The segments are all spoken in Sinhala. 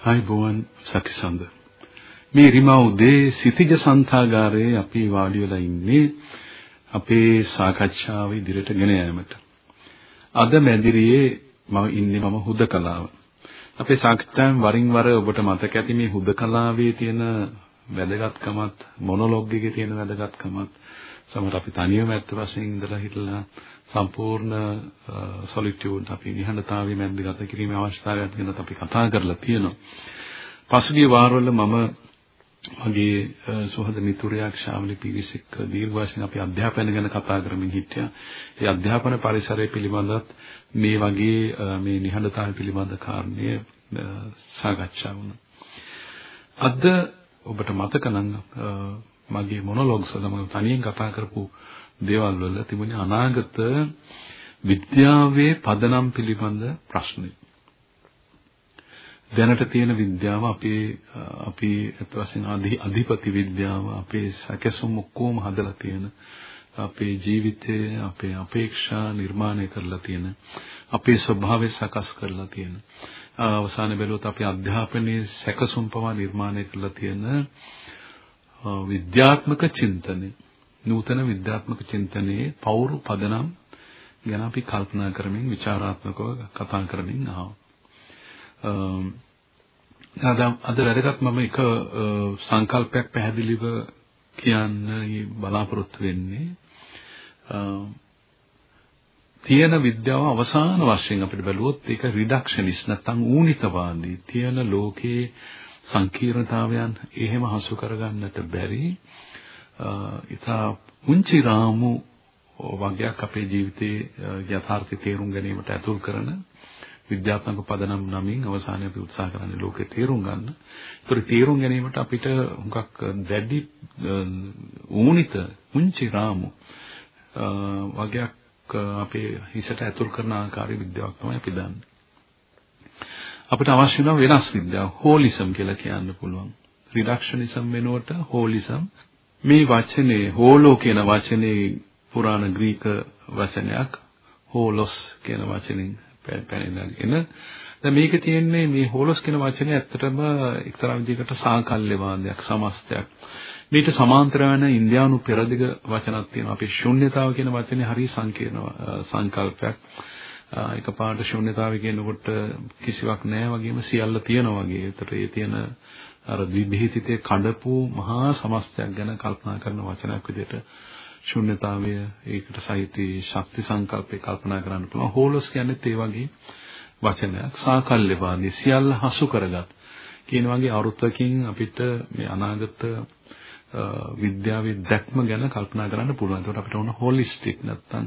හයි බෝවන් සකිසඳ මේ රිමා උදේ සිතිජ සන්තාගාරයේ අපි වාඩි වෙලා ඉන්නේ අපේ සාකච්ඡාව ඉදිරියට ගෙන යාමට. අද මැදිරියේ මම ඉන්නේ මම හුදකලාව. අපේ සාකච්ඡාවෙන් වරින් වර ඔබට මතක ඇති මේ හුදකලාවේ තියෙන වැදගත්කමත් මොනොලොග් එකේ තියෙන වැදගත්කමත් සමහර අපි තනියම ඇත්ත වශයෙන් ඉඳලා හිටලා සම්පූර්ණ සොලිටියුඩ් අපි නිහඬතාවයේ මැද්ද ගත කිරීමේ අවශ්‍යතාවයත් ගැන අපි කතා කරලා තියෙනවා. පසුගිය වාරවල මම මගේ සුහද මිතුරයක් ශාවලි පීවිසික් දීර්ඝ වශයෙන් අපි අධ්‍යාපනය ගැන කතා කරමින් හිටියා. ඒ අධ්‍යාපන පරිසරය පිළිබඳවත් මේ වගේ මේ නිහඬතාවය පිළිබඳ කාරණය සාකච්ඡා වුණා. අද ඔබට මතක නම් මගේ මොනොලොග්ස් වල මම තනියෙන් කතා කරපු දේවල් වල තිබුණේ අනාගත විද්‍යාවේ පදනම් පිළිබඳ ප්‍රශ්නේ. දැනට තියෙන විද්‍යාව අපේ අපි අත් වශයෙන් අධිපති විද්‍යාව අපේ සැකසුම් ඔක්කොම හදලා තියෙන අපේ ජීවිතය අපේ අපේක්ෂා නිර්මාණය කරලා තියෙන අපේ ස්වභාවය සකස් කරලා තියෙන අවසානයේ බැලුවොත් අපේ අධ්‍යාපනයේ සැකසුම් පවා නිර්මාණය කරලා තියෙන විද්‍යාත්මක චින්තනය. නූතන විද්‍යාත්මක චින්තනයේ පවුරු පදනම් ගැන අපි කල්පනා කරමින් ਵਿਚਾਰාත්මකව කතා කරමින් ආවා. අද වැඩගත් මම එක සංකල්පයක් පැහැදිලිව කියන්න බලාපොරොත්තු වෙන්නේ. තියෙන විද්‍යාව අවසාන වශයෙන් අපිට බැලුවොත් ඒක රිඩක්ෂනිස් නැත්නම් ඌනිතවාදී තියෙන ලෝකයේ සංකීර්ණතාවයන් එහෙම හසු කරගන්නට බැරි ඉතා පුංචි රාමු වගයක් අපේ ජීවිතයේ යථාර්ථය තේරුම් ගැනීමට ඇතුල් කරන විද්‍යාත්මක පදනම් නමින් අවසානයේ අපි උත්සාහ කරන්නේ ලෝකේ තේරුම් ගන්න. ඒතර තේරුම් ගැනීමට අපිට හුඟක් දැඩි ඌනිත පුංචි රාමු වගයක් අපේ හිසට ඇතුල් කරන ආකාරي විද්‍යාවක් තමයි අපි දන්නේ. අපිට අවශ්‍ය වෙන වෙනස් විද්‍යාව හෝලිසම් කියලා කියන්න පුළුවන්. රිඩක්ෂනිසම් වෙනුවට හෝලිසම් මේ වචනේ හෝලෝ කියන වචනේ පුරාණ ග්‍රීක වචනයක් හෝලොස් කියන වචنين පැනනගෙන දැන් මේක තියෙන්නේ මේ හෝලොස් කියන වචනේ ඇත්තටම එක්තරා විදිහකට සාකල්්‍ය වාදයක් සමස්තයක්. මේට සමාන්තර වෙන ඉන්දියානු පෙරදිග වචනක් තියෙනවා. අපි ශුන්්‍යතාව කියන වචනේ හරිය සංකීර්ණ සංකල්පයක්. එකපාරට ශුන්්‍යතාවය කියනකොට කිසිවක් නැහැ වගේම සියල්ල තියෙනවා වගේ. ඒතර ඒ තියෙන අර විභීතිතේ කඩපු මහා සමස්තයක් ගැන කල්පනා කරන වචනයක් විදිහට ශුන්්‍යතාවය ඒකට සහිතී ශක්ති සංකල්පේ කල්පනා කරන්න පුළුවන්. හෝලස් කියන්නේත් ඒ වගේ වචනයක්. සාකල්්‍යවාදී සියල්ල හසු කරගත් කියන වගේ අරුතකින් අපිට මේ අනාගත විද්‍යාවේ දැක්ම ගැන කල්පනා කරන්න පුළුවන්. ඒකට අපිට ඕන හොලිස්ටික් නැත්නම්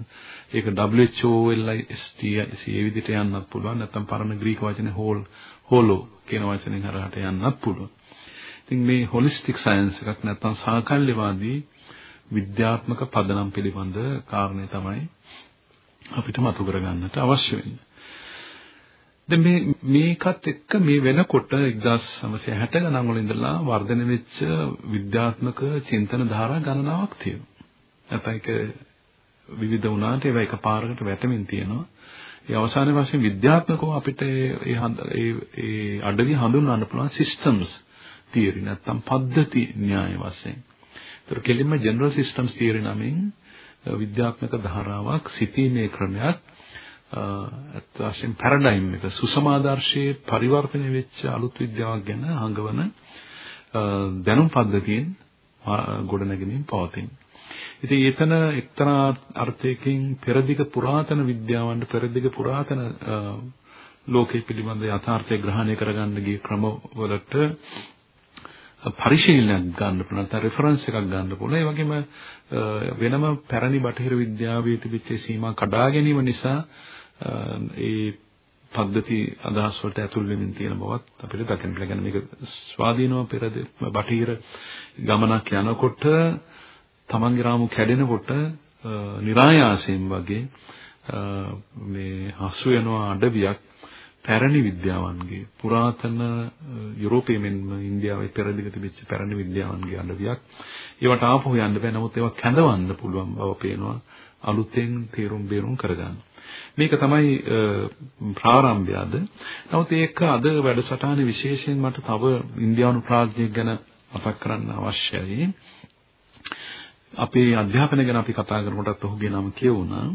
ඒක WHOLIST ඒ විදිහට යන්නත් පුළුවන්. නැත්නම් පරණ ග්‍රීක වචනේ හෝල් හෝලෝ කියන වචනෙන් හරහට යන්නත් පුළුවන්. ඉතින් මේ හොලිස්ටික් සයන්ස් එකක් නැත්නම් සාකල්‍යවාදී විද්‍යාත්මක පදනම් පිළිබඳ කාරණේ තමයි අපිට මතු කරගන්නට අවශ්‍ය වෙන්නේ. දැන් මේ මේකත් එක්ක මේ වෙනකොට 1960 ගණන් වල ඉඳලා වර්ධනය වෙච්ච විද්‍යාත්මක චින්තන ධාරා ගණනාවක් තියෙනවා. නැත්නම් ඒක විවිධ වුණාට ඒවා එකපාරකට වැටෙමින් තියෙනවා. ඒ අවසානයේ වශයෙන් විද්‍යාත්මකව අපිට ඒ ඒ අඩවිය හඳුන්වන්න පුළුවන් සිස්ටම්ස් තියරි නැත්නම් පද්ධති න්‍යාය වශයෙන්. ඒතර කෙලින්ම ජෙනරල් සිස්ටම්ස් තියරි නමින් විද්‍යාත්මක ධාරාවක් සිටීමේ ක්‍රමයක් අත් වශයෙන් පැරඩයිම් එක සුසමාදර්ශයේ පරිවර්තනය වෙච්ච අලුත් විද්‍යාවක් ගැන හඟවන දැනුම් පද්ධතියෙන් ගොඩනැගෙමින් පවතින. ඉතින් එතන එක්තරා අර්ථයකින් පෙරදිග පුරාතන විද්‍යාවන්ට පෙරදිග පුරාතන ලෝකයේ පිළිබඳ යථාර්ථය ග්‍රහණය කරගන්න ගිය ක්‍රමවලට පරිශීලනයක් ගන්න පුළුවන් නැත්නම් රෙෆරන්ස් එකක් ගන්න පුළුවන්. ඒ වගේම වෙනම පැරණි බටහිර විද්‍යාවේ තිබිච්ච සීමා කඩා ගැනීම නිසා ඒ පද්ධති අදහස් වලට ඇතුල් වෙමින් තියෙන බවත් අපිට දකින්න පුළුවන්. මේක ස්වාධීනව පෙරද බටහිර ගමනක් යනකොට තමන්ගේ රාමු කැඩෙනකොට નિરાයාසයෙන් වගේ මේ හසු වෙනවා අඩවියක් පැරණි විද්‍යාවන්ගේ පුරාතන යුරෝපයේ මෙන්ම ඉන්දියාවේ පෙරදිග තිබිච්ච පැරණි විද්‍යාවන්ගේ අඩවියක් ඒවට ආපහු යන්න බෑ නමුත් ඒවා කැඳවන්න පුළුවන් බව පේනවා අලුතෙන් තේරුම් බේරුම් කරගන්න. මේක තමයි ප්‍රාරම්භයද. නමුත් ඒක අද වැඩසටහනේ විශේෂයෙන් මට තව ඉන්දියානු ප්‍රාඥයෙක් ගැන මතක් කරන්න අවශ්‍යයි. අපේ අධ්‍යාපනය ගැන අපි කතා කරනකොටත් ඔහුගේ නම කියවුණා.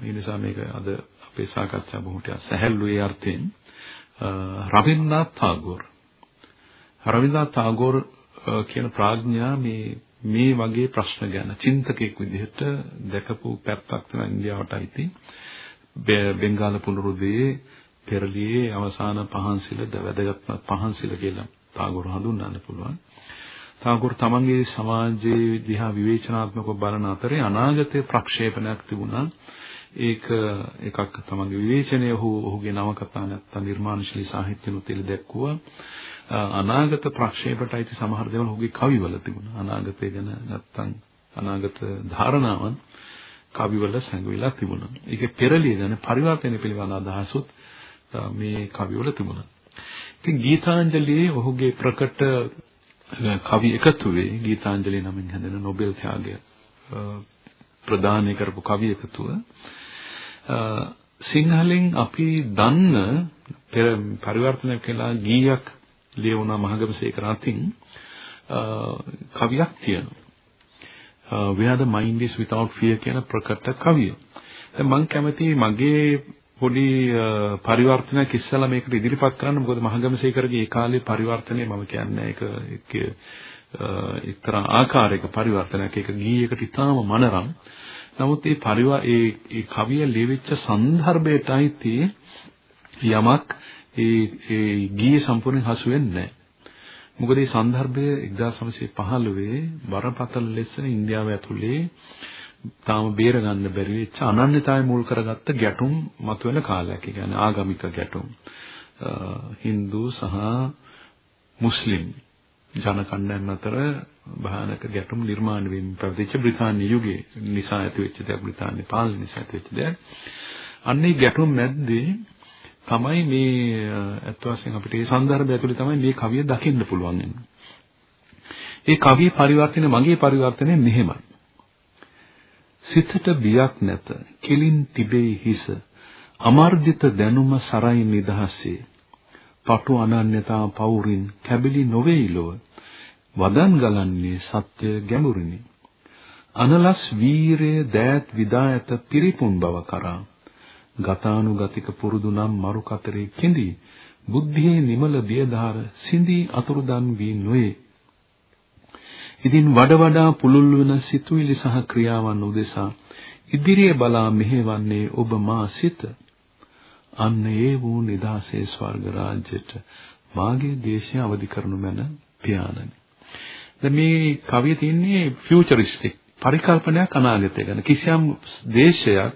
ඒ නිසා මේක අද අපේ සාකච්ඡා බොහොම සැහැල්ලු ඒ අර්ථයෙන් රවින්ද්‍රනාත් tagore රවින්ද්‍රනාත් tagore කියන ප්‍රඥා මේ මේ වගේ ප්‍රශ්න ගැන චින්තකෙක් විදිහට දැකපු පැත්තක් තමයි ඉන්දියාවට අයිති බෙන්ගාල පුනරුදයේ පෙරළියේ අවසාන පහන්සිල වැදගත්ම පහන්සිල කියලා tagore හඳුන්වන්න පුළුවන් තාගොර් තමන්ගේ සමාජයේ දිහා විවේචනාත්මකව බලන අතරේ අනාගතයේ ප්‍රක්ෂේපණයක් තිබුණා. ඒක එකක් තමන්ගේ විවේචනය ඔහු ඔහුගේ නවකතා නැත්නම් නිර්මාණශීලී සාහිත්‍යනුත් එළි දැක්වුවා. අනාගත ප්‍රක්ෂේපයට අයිති සමහර දේවල් ඔහුගේ කවිවල තිබුණා. අනාගතය ගැන නැත්නම් අනාගත ධාරණාවන් කවිවල සැඟවිලා තිබුණා. ඒකේ පෙරළිය ගැන පරිවර්තන පිළිබඳ අදහසුත් මේ කවිවල තිබුණා. ඉතින් ගීතාංජලියේ ඔහුගේ ප්‍රකට කවි එකතුවේ ගීතාංජලි නමින් හැදෙන නොබෙල් ත්‍යාගය ප්‍රදානය කරපු කවි එකතුව සිංහලෙන් අපි දන්න පෙර පරිවර්තනය කළා ගීයක් ලියවුණා මහගමසේකර අතින් කවියක් තියෙනවා where the mind is without fear කියන ප්‍රකට කවිය. දැන් මම කැමති මගේ පොඩි පරිවර්තනයක් ඉස්සලා මේකට ඉදිරිපත් කරන්න. මොකද මහගමසේකරගේ ඒ කාලේ පරිවර්තනය මම කියන්නේ ඒක ඒක එක්තරා ආකාරයක පරිවර්තනයක්. ඒක ගීයකට ඉතාම මනරම්. නමුත් මේ පරිවා ඒ ඒ කවිය ලියවිච්ච සන්දර්භයටයි tie යමක් ඒ ඒ ගීය සම්පූර්ණයෙන් හසු වෙන්නේ නැහැ. මොකද මේ සන්දර්භය 1915 බරපතල ලෙස ඉන්දියාව ඇතුලේ තාම බේර ගන්න බැරි වෙච්ච අනන්‍යතාවය මුල් කරගත්ත ගැටුම් මතුවෙන කාලයක්. ඒ කියන්නේ ආගමික ගැටුම්. Hindu සහ මුස්ලිම් ජන කණ්ඩායම් අතර භයානක ගැටුම් නිර්මාණය වෙමින් පැවතිච්ච බ්‍රිතාන්‍ය යුගයේ නිසා ඇතිවෙච්ච දෙයක් බ්‍රිතාන්‍ය පාලනය නිසා ඇතිවෙච්ච දෙයක්. අන්නේ ගැටුම් මැද්දේ තමයි මේ අත් වශයෙන් අපිට මේ සන්දර්භය ඇතුලේ තමයි මේ කවිය දකින්න පුළුවන් ඒ කවිය පරිවර්තනය මගේ පරිවර්තනය මෙහෙමයි. සිතට බියක් නැත කිලින් තිබේ හිස. අමර්ධිත දැනුම සරයි නිදහසේ. පටු අනන්‍යතා පවුරින් කැබලි නොවේයි ලොව. වදන් ගලන්නේ සත්‍ය ගැඹුරිනි. අනලස් වීරය දෑත් විදා ඇත පිරිපුන් බව කරා. ගතානුගතික පුරුදු නම් මරු කතරේ කිඳි. බුද්ධියේ නිමල බියදාර සිඳී අතුරුදන් වී නොයේ ඉතින් වඩ වඩා පුළුල් වන සිතුවිලි සහ ක්‍රියාවන් උදෙසා ඉදිරියේ බලා මෙහෙවන්නේ ඔබ මා සිත. අන්න ඒ වූ නිදාසේ ස්වර්ග රාජ්‍යයට මාගේ දේශය අවදි කරනු මැන පියාණනි. දැන් මේ කවිය තියෙන්නේ ෆියුචරිස්ටික් පරිකල්පනයක් අනාගතය ගැන කිසියම් දේශයක්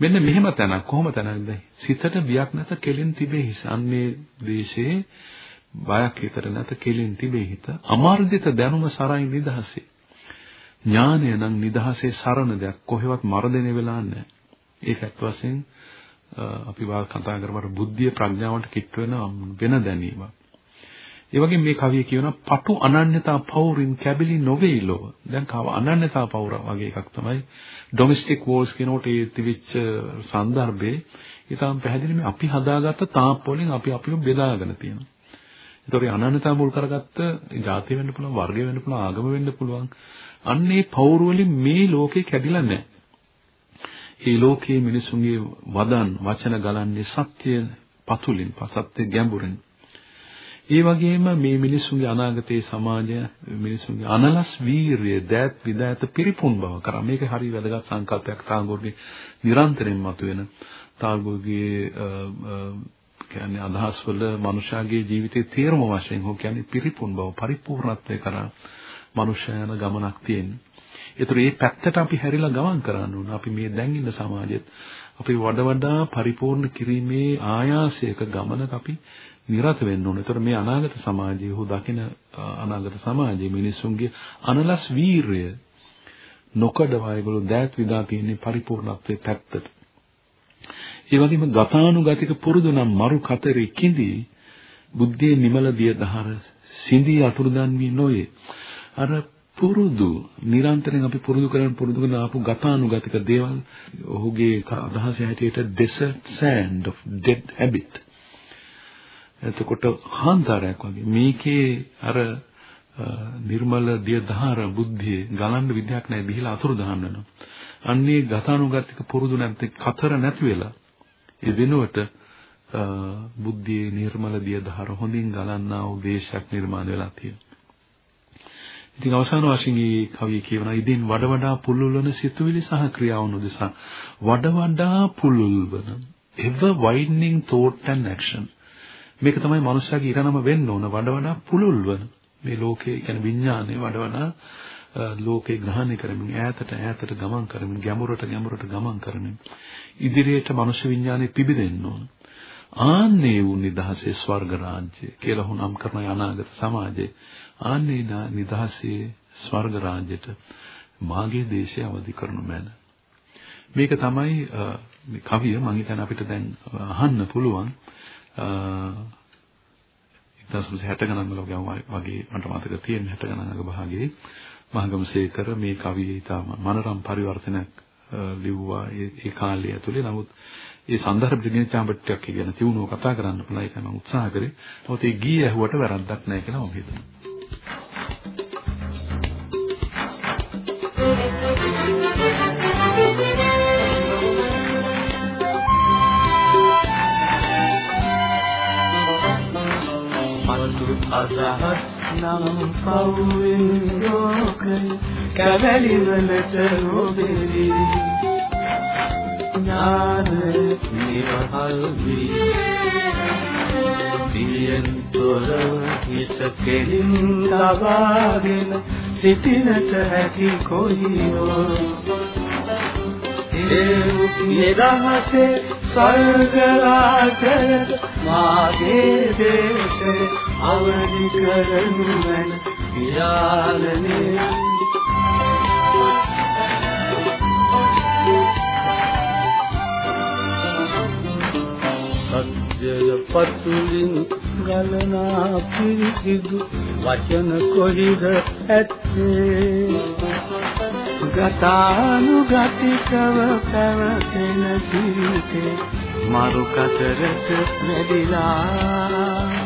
මෙන්න මෙහෙම තැනක් කොහොම තැනක්ද සිතට බියක් නැත කෙලින් තිබේ හිස අන්නේ දේශයේ බයක් හිතට නැත කෙලින් තිබේ හිත. අමාර්ධිත දැනුම සරයි නිදහසේ. ඥානය නම් නිදහසේ සරණ දෙයක්. කොහෙවත් මරදෙන වෙලා නැහැ. ඒකත් වශයෙන් අපි වා කතා කරපර බුද්ධිය ප්‍රඥාවට කිට්ට වෙන වෙන දැනීමක්. ඒ වගේ මේ කවිය කියන පටු අනන්‍යතා පෞරින් කැබිලි නොවේ ලොව. දැන් කව අනන්‍යතා පෞර වගේ එකක් තමයි ඩොමෙස්ටික් වෝල්ස් කියනකොට ඒ තිබිච්ච සන්දර්භේ. ඊටම පැහැදිලි මේ අපි හදාගත්ත තාප් වලින් අපි අපිව බෙදාගෙන තියෙනවා. ඒතකොට අනන්‍යතාව මුල් කරගත්ත ජාතිය වෙන්න පුළුවන්, වර්ගය වෙන්න පුළුවන්, ආගම වෙන්න පුළුවන්. අන්නේ පෞර වලින් මේ ලෝකේ කැඩිලා නැහැ. මේ ලෝකයේ මිනිසුන්ගේ වදන්, වචන ගලන්නේ සත්‍ය පතුලින්, සත්‍ය ගැඹුරින්. ඒ වගේම මේ මිනිසුන්ගේ අනාගතයේ සමාජය මිනිසුන්ගේ අනලස් වීරිය දෑත් විදෑත පිරිපුන් බව කරා මේක හරි වැදගත් සංකල්පයක් තාගෝර්ගේ නිරන්තරයෙන් මතුවෙන තාගෝර්ගේ කියන්නේ අදහස් වල මනුෂයාගේ ජීවිතයේ තේරුම වශයෙන් හෝ කියන්නේ පිරිපුන් බව පරිපූර්ණත්වය කරා මනුෂ්‍යයන ගමනක් තියෙන්නේ. ඒතර මේ පැත්තට අපි හැරිලා ගමන් කරන්න ඕන. අපි මේ දැන් ඉන්න සමාජෙත් අපි වඩ වඩා පරිපූර්ණ කිරීමේ ආයාසයක ගමනක අපි නිරත වෙන්න ඕනේ. ඒතර මේ අනාගත සමාජයේ හෝ දකින අනාගත සමාජයේ මිනිසුන්ගේ අනලස් වීරය නොකඩවා ඒගොල්ලෝ දෑත් විදා තියෙන පරිපූර්ණත්වයේ පැත්තට. ඒ වගේම ගතානුගතික පුරුදු නම් මරු කතරේ කිඳි බුද්ධියේ නිමල දිය දහර සිඳී අතුරුදන් වී නොයේ. අර පුරුදු නිරන්තරයෙන් අපි පුරුදු කරන පුරුදු කරන ආපු ගතානුගතික දේවල් ඔහුගේ අදහස හැටියට desert sand of dead habit එතකොට හාන්තරයක් වගේ මේකේ අර නිර්මල දිය දහර බුද්ධිය ගලන්න විදියක් නැහැ බිහිලා අතුරු දහන් වෙනවා. අන්නේ ගතානුගතික පුරුදු නැත්නම් කතර නැති වෙලා ඒ වෙනුවට බුද්ධියේ නිර්මල දිය දහර හොඳින් ගලන්නා වූ දේශයක් නිර්මාණය වෙලා තියෙනවා. ඉතින් අවසාන වශයෙන් මේ කවිය කියවන ඉදින් වඩ වඩා පුල්ලුල් වන සිතුවිලි සහ ක්‍රියාවන් උදෙසා වඩ වඩා පුල්ලුල් වන ever widening thought and action මේක තමයි මනුස්සයාගේ ඉරණම වෙන්න ඕන වඩ වඩා පුළුල් වන මේ ලෝකයේ කියන්නේ විඥානය වඩ වඩා ලෝකේ ග්‍රහණය කරමින් ඈතට ඈතට ගමන් කරමින් ගැඹුරට ගැඹුරට ගමන් කරමින් ඉදිරියට මනුෂ්‍ය විඥානය පිබිදෙන්න ඕන. ආන්නේ වූ නිදහසේ ස්වර්ග රාජ්‍ය කියලා හුනම් කරන අනාගත සමාජයේ ආන්නේ නිදහසේ ස්වර්ග රාජ්‍යයට මාගේ දේශය අවදි කරනු මැන. මේක තමයි මේ කවිය මම හිතන්නේ අපිට දැන් අහන්න පුළුවන්. 1960 ගණන් වල වගේ මට මතක තියෙන 60 ගණන් අග භාගයේ. මහගමසේකර මේ කවිය ඊටම මනරම් පරිවර්තනයක් ලිව්වා ඒ කාලය ඇතුලේ නමුත් ඒ සන්දර්භ දිනේ චාඹට්ටියක් කියන තියුණුව කතා කරන්න පුළුවන් ඒකයි මම උත්සාහ කරේ. නමුත් ඒ ගී ඇහුවට වැරද්දක් නැහැ කියලා මම හිතනවා. අදහස් නම් පවුවෙන් ලෝකය කැවැලි වලට නොබෙරි ඥාන නිවහල් වී පියෙන් තොරව හිස කෙලින් ලබාගෙන සිටිනට හැකි කොහියෝ ඒ නිදහසේ ස්වර්ග රාජයට මාගේ දේශේ අවදි කරනු මැන පියාලනේ සත්‍යය පතුලින් ගලනා පිරිසිදු වචන කොහිද ඇත්තේ? ගතානුගතිකව පැවතෙන සිරිතේ මරු කතරට වැඩිලා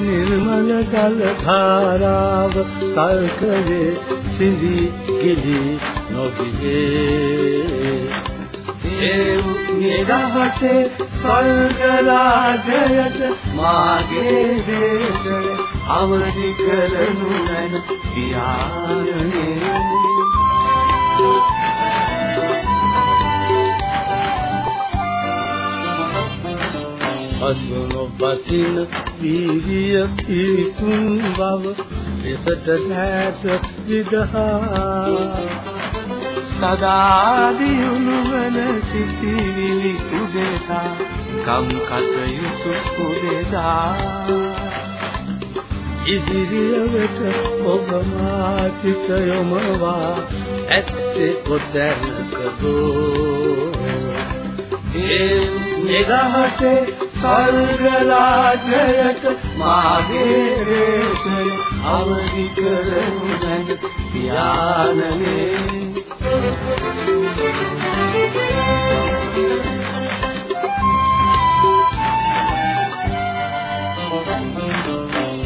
නිර්මල ජල ධාරාව තල්කවේ සිඳි ගිලි නොගියේ ඒ නිදහසේ ස්වර්ග රාජයට මාගේ දේශය අවදි කරනු නැන පියාණනේ අසුනෝ බසින වීර්ය පිතුන් බව එසට නැත විදහා. සදා දියුණු වන සිටිවිලි උදෙසා කම් කටයුතු උදෙසා ඉදිරියට ඔබ මාතික යොමවා ඇත්තේ කොතැනකදෝ. ඒ නිදහසේ ස්වර්ග රාජයට මාගේ රේසය අවදි කරනු නැග පියාණනේ.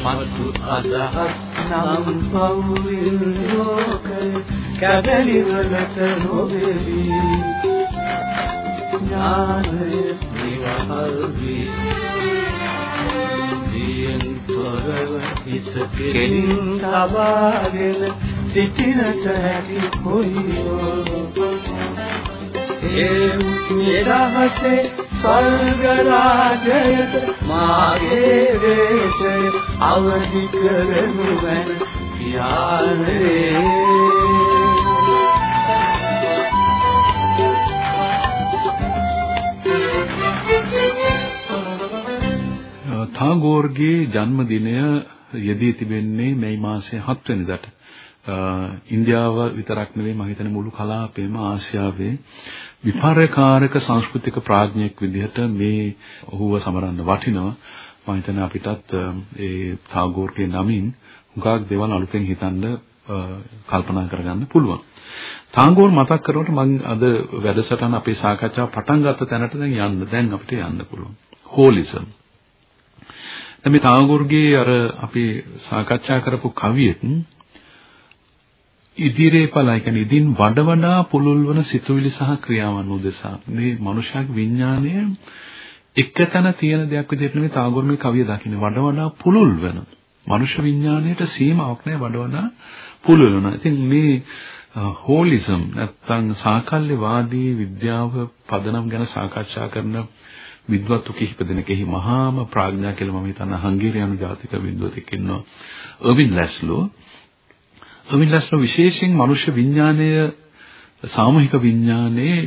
මතු අදහස් නම් පවුලින් ලෝකය කැදලි වලට නොවේවි. ඥානය නිවහල් වී දියෙන් තොරව හිත කෙලින් තබාගෙන සිටිනට හැකි කොයියෝ. ඒ නිරහසේ ස්වර්ග රාජයට මාගේ දේශය අවදි කරනු වැන පියාණේ. තාගෝර්ගේ ජන්මදිනය යෙදී තිබෙන්නේ මේ මාසයේ 7 වෙනිදාට. ඉන්දියාව විතරක් නෙවෙයි මම හිතන්නේ මුළු කලාපේම ආසියාවේ විපර්යකාරක සංස්කෘතික ප්‍රඥෙක් විදිහට මේ ඔහුව සමරන්න වටිනවා. මම හිතන්නේ අපිටත් ඒ තාගෝර්ගේ නමින් හුඟක් දේවල් අලුතෙන් හිතන්න කල්පනා කරගන්න පුළුවන්. තාගෝර් මතක් කරනකොට මම අද වැඩසටහන අපේ සාකච්ඡාව පටන් ගත්ත තැනට දැන් යන්න දැන් අපිට යන්න පුළුවන්. හෝලිසම්. දැන් මේ තාගෝර්ගේ අර අපි සාකච්ඡා කරපු කවියෙත් ඉදිරියේ පළයි කියන්නේ ඉදින් වඩ වඩා පුළුල් වන සිතුවිලි සහ ක්‍රියාවන් උදෙසා. මේ මනුෂ්‍යගේ විඥාණය එකතැන තියෙන දෙයක් විදිහට නෙමෙයි තාගෝර මේ කවිය දකින්නේ. වඩ වඩා පුළුල් වෙන මනුෂ්‍ය විඥාණයට සීමාවක් නැහැ වඩ වඩා පුළුල් වෙන. ඉතින් මේ හෝලිසම් නැත්තම් සාකල්‍යවාදී විද්‍යාව පදනම් ගැන සාකච්ඡා කරන විද්වත්තු කිහිප දෙනෙක්ෙහි මහාම ප්‍රඥා කියලා මම හිතන්නේ හංගේරියානු ජාතික විද්වතෙක් ඉන්නවා. අර්වින් ලැස්ලෝ අර්වින් ලැස්ලෝ විශේෂයෙන් මනුෂ්‍ය විඥානය සාමූහික විඥානයේ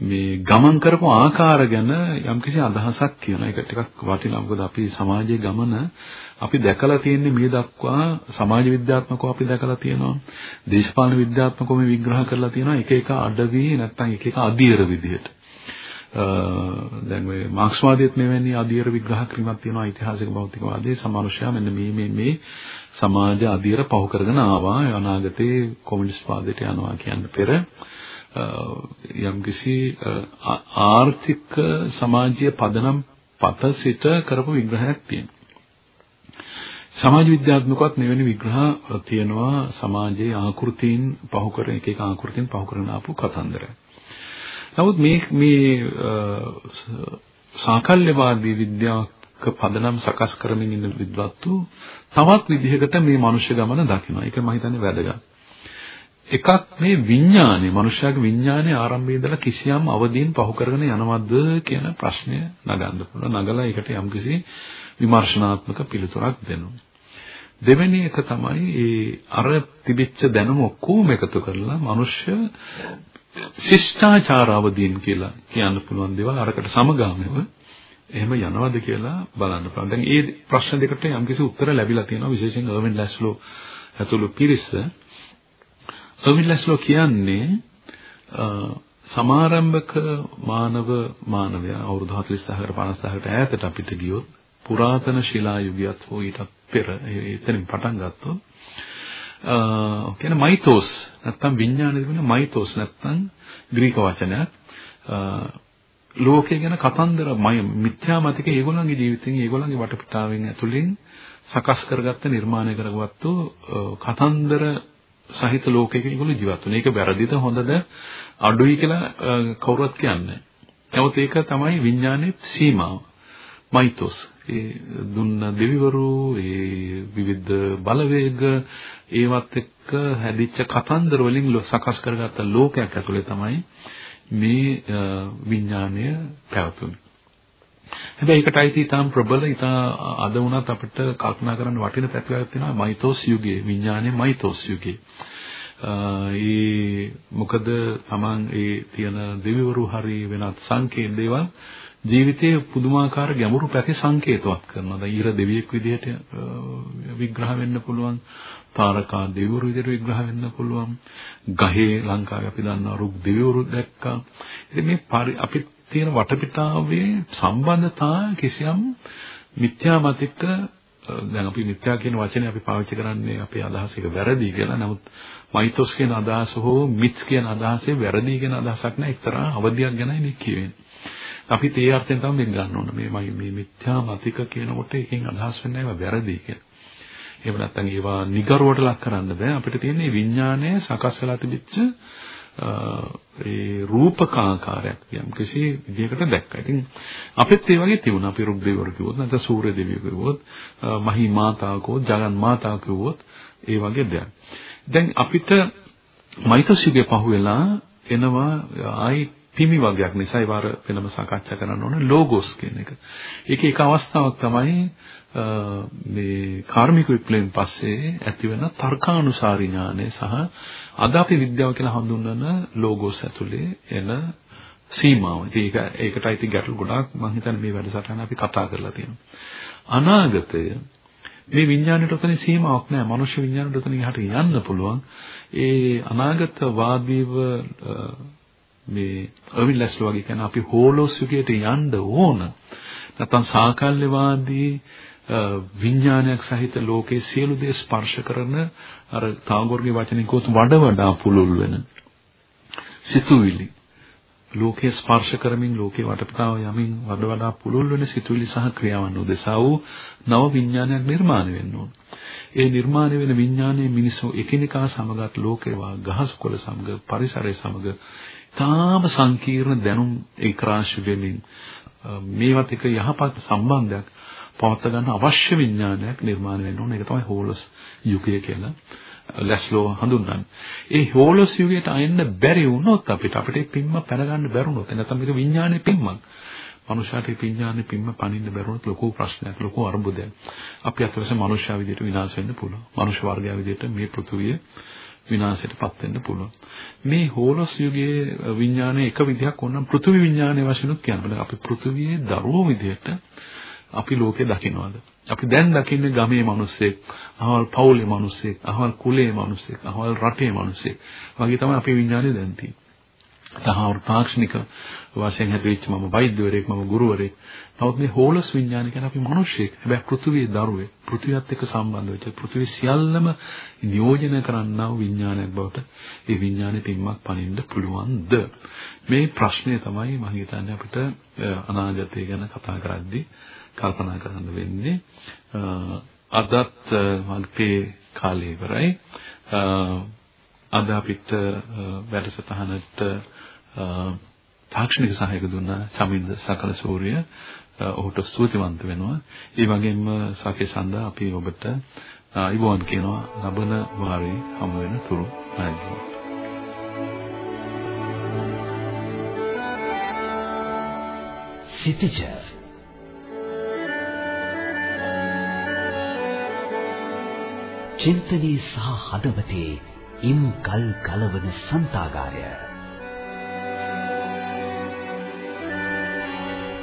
මේ ගමන් කරපු ආකාර ගැන යම්කිසි අදහසක් කියන එක ටිකක් වටිනවා. මොකද අපි සමාජයේ ගමන අපි දැකලා තියෙන්නේ මේ දක්වා සමාජ විද්‍යාත්මකව අපි දැකලා තියෙනවා. දේශපාලන විද්‍යාත්මකව මේ විග්‍රහ කරලා තියෙනවා. එක එක අඩවි නැත්නම් එක එක අධීර විදිහට දැන් මේ මාක්ස්වාදයේත් මෙවැනි අධීර විග්‍රහ කිරීමක් තියෙනවා ඓතිහාසික භෞතිකවාදයේ සමානුෂයා මෙන්න මේ මේ මේ සමාජ අධීර පහු කරගෙන ආවා අනාගතේ කොමියුනිස්ට් වාදයට යනවා කියන්න පෙර යම්කිසි ආර්ථික සමාජීය පදනම් පත සිට කරපු විග්‍රහයක් තියෙනවා. සමාජ විද්‍යාත්මකවත් මෙවැනි විග්‍රහ තියෙනවා සමාජයේ ආකෘතීන් පහු කරන එක එක ආකෘතීන් පහු කරන ආපු කතන්දරයක්. නමුත් මේ මේ සාකල්‍යවාදී විද්‍යාවක පදනම් සකස් කරමින් ඉන්න විද්වත්තු තවත් විදිහකට මේ මනුෂ්‍ය ගමන දකිනවා. ඒක මම හිතන්නේ වැදගත්. එකක් මේ විඥානේ මනුෂ්‍යයාගේ විඥානේ ආරම්භයේ ඉඳලා කිසියම් අවදීන් පහු කරගෙන යනවද කියන ප්‍රශ්නය නගන්න පුළුවන්. නගලා ඒකට යම්කිසි විමර්ශනාත්මක පිළිතුරක් දෙනවා. දෙවෙනි එක තමයි ඒ අර තිබිච්ච දැනුම ඔක්කොම එකතු කරලා මනුෂ්‍ය ශිෂ්ටාචාරවදීන් කියලා කියන්න පුළුවන් දේවල් අරකට සමගාමීව එහෙම යනවද කියලා බලන්න පුළුවන්. දැන් මේ ප්‍රශ්න දෙකට යම්කිසි උත්තර ලැබිලා තියෙනවා. විශේෂයෙන් අර්වින් ලැස්ලෝ ඇතුළු පිරිස. සොවිල්ලස්ලෝ කියන්නේ සමාරම්භක මානව මානවයා. අවුරුදු 40000කට 50000කට ඈතට අපිට ගියොත් පුරාතන ශිලා යුගයත් හෝ ඊටත් පෙර එතනින් පටන් ගත්තොත් අ කියන මයිතෝස්. නැත්තම් විඥානයේ තිබෙන මයිතෝස් නැත්තම් ග්‍රීක වචනයක් ලෝකය ගැන කතන්දර මිත්‍යා මතික ඒගොල්ලන්ගේ ජීවිතෙන් ඒගොල්ලන්ගේ වටපිටාවෙන් ඇතුලින් සකස් කරගත්ත නිර්මාණය කරගත්තු කතන්දර සහිත ලෝකයක ඒගොල්ලෝ ජීවත් වෙනවා. ඒක වැරදිද හොඳද අඩුයි කියලා කවුරුත් කියන්නේ. නමුත් ඒක තමයි විඥානයේ සීමාව. මයිතොස් ඒ දුන්න දෙවිවරු ඒ විවිධ බලවේග ඒවත් එක්ක හැදිච්ච කතන්දර වලින් සකස් කරගත්ත ලෝකයක් ඇතුලේ තමයි මේ විඥානය පැවතුනේ. හැබැයි ඒකට අයිති ඊටාම් ප්‍රබල ඊටා අද වුණත් අපිට කල්පනා කරන්න වටින පැතිවයක් තියෙනවා මයිතෝස් යුගයේ විඥානයේ මයිතෝස් යුගයේ. ඒ මොකද Taman ඒ තියෙන දෙවිවරු හරි වෙනත් සංකේත දේවල් ජීවිතයේ පුදුමාකාර ගැඹුරු පැති සංකේතවත් කරනවා. දැන් ඊර දෙවියෙක් විදිහට විග්‍රහ වෙන්න පුළුවන්. තාරකා දෙවිවරු විදිහට විග්‍රහ වෙන්න පුළුවන්. ගහේ ලංකාවේ අපි දන්නවා රුක් දෙවිවරු දැක්කා. ඉතින් මේ අපි තියෙන වටපිටාවේ සම්බන්ධතා කිසියම් මිත්‍යා මතික දැන් අපි මිත්‍යා කියන වචනේ අපි පාවිච්චි කරන්නේ අපේ අදහස එක වැරදි කියලා. නමුත් මයිතොස් කියන අදහස හෝ මිත්ස් කියන අදහසේ වැරදි කියන අදහසක් නෑ. එක්තරා අවධියක් ගැනයි මේ කියවෙන්නේ. අපි ඒ අර්ථයෙන් තමයි මේක ගන්න ඕන. මේ මේ මිත්‍යා මතික කියනකොට එකෙන් අදහස් වෙන්නේ ඒවා වැරදි කියලා. එහෙම නැත්නම් ඒවා නිගරුවට ලක් කරන්න බෑ. අපිට තියෙන්නේ විඥානය සකස් වෙලා තිබිච්ච ඒ රූපකාකාරයක් යම් කිසි විදියකට දැක්කා. ඉතින් අපිත් ඒ වගේ තිබුණා. අපි රුක් දෙවිවරු කිව්වොත් නැත්නම් සූර්ය දෙවියෝ කිව්වොත් මහී මාතාවකෝ ජගන් මාතාව කිව්වොත් ඒ වගේ දෙයක්. දැන් අපිට මෛත්‍රිසිගේ පහුවෙලා එනවා ආයි පිමි වර්ගයක් නිසා ඒ වාර වෙනම සාකච්ඡා කරන්න ඕන ලෝගෝස් කියන එක. ඒකේ එක අවස්ථාවක් තමයි මේ කාර්මික විප්ලවයෙන් පස්සේ ඇතිවෙන තර්කානුසාරී ඥානය සහ අද අපි විද්‍යාව කියලා හඳුන්වන ලෝගෝස් ඇතුලේ එන සීමාව. ඉතින් ඒක ඒකටයි ඉතින් ගැටලු ගොඩාක් මම හිතන්නේ මේ වැඩසටහන අපි කතා කරලා තියෙනවා. අනාගතය මේ විඥාණයට උතන සීමාවක් නැහැ. මනුෂ්‍ය විඥාණයට උතන එහාට යන්න පුළුවන්. ඒ අනාගත වාදීව මේ අර්වින් ලැස්ලෝ වගේ කියන අපි හෝලෝස් යුගයට යන්න ඕන. නැත්නම් සාකල්‍යවාදී විඥානයක් සහිත ලෝකයේ සියලු දේ ස්පර්ශ කරන අර තාගෝර්ගේ වචනෙන් කිව්වොත් වඩ වඩා පුළුල් වෙන සිතුවිලි ලෝකයේ ස්පර්ශ කරමින් ලෝකේ වටපිටාව යමින් වඩ වඩා පුළුල් වෙන සිතුවිලි සහ ක්‍රියාවන් උදෙසා වූ නව විඥානයක් නිර්මාණය වෙන්න ඕන. ඒ නිර්මාණය වෙන විඥානයේ මිනිස්සු එකිනෙකා සමගත් ලෝකේ වා ගහස්කොළ සමග පරිසරය සමග තාම සංකීර්ණ දැනුම් ඒකරාශි වෙමින් මේවත් එක යහපත් සම්බන්ධයක් පවත්වා ගන්න අවශ්‍ය විඥානයක් නිර්මාණය වෙන්න ඕන. ඒක තමයි හෝලස් යුගය කියලා ලැස්ලෝ හඳුන්වන්නේ. ඒ හෝලස් යුගයට අයන්න බැරි වුණොත් අපිට අපිට පිම්ම පැන ගන්න බැරුණොත් නැත්නම් මේක විඥානයේ පිම්මක්. මනුෂ්‍යයාට විඥානයේ පිම්ම පනින්න බැරුණොත් ලොකු ප්‍රශ්නයක්, ලොකු අරුබුදයක්. අපි අතවසේ මනුෂ්‍යයා විදිහට විනාශ වෙන්න පුළුවන්. මනුෂ්‍ය වර්ගය විදිහට මේ පෘථුවිය විනාශයටපත් වෙන්න පුළුවන්. මේ හෝලස් යුගයේ විඥානයේ එක විදිහක් ඕනම් පෘථිවි විඥානයේ වශයෙන් උත් කියනවා. අපි පෘථිවියේ දරුවෝ විදිහට අපි ලෝකේ දකින්නවද? අපි දැන් දකින්නේ ගමේ මිනිස්සෙක්, අහවල් පවුලේ මිනිස්සෙක්, අහවල් කුලේ මිනිස්සෙක්, අහවල් රටේ මිනිස්සෙක්. වගේ තමයි අපේ විඥානය දැන් තියෙන්නේ. තහවුරු තාක්ෂණික වශයෙන් හැදෙච්ච මම වෛද්‍යවරයෙක් මම ගුරුවරයෙක්. නමුත් මේ හෝලස් විඥානය කියන්නේ අපි මිනිස්සෙක්. හැබැයි පෘථිවියේ දරුවෙක්. පෘථිවියත් එක්ක සම්බන්ධ වෙච්ච පෘථිවි සියල්ලම නියෝජනය කරන්නා වූ විඥානයක් බවට ඒ විඥානේ පින්මක් පනින්න පුළුවන්ද? මේ ප්‍රශ්නය තමයි මම හිතන්නේ අපිට අනාගතය ගැන කතා කරද්දී කල්පනා කරන්න වෙන්නේ අදත් මගේ කාලය ඉවරයි අද අපිට වැඩසටහනට තාක්ෂණික සහායක දුන්න චමින්ද සකල සූර්ය ඔහුට ස්තුතිවන්ත වෙනවා. ඒ වගේම සකේ සඳහා අපි ඔබට ඉබෝන් කියනවා ලබන වාරේ හමු වෙන තුරු ආයුබෝවන්. සිටිජර් චින්තනයේ සහ හදවතේ ඉම් ගල් ගලවන සන්තාගාරය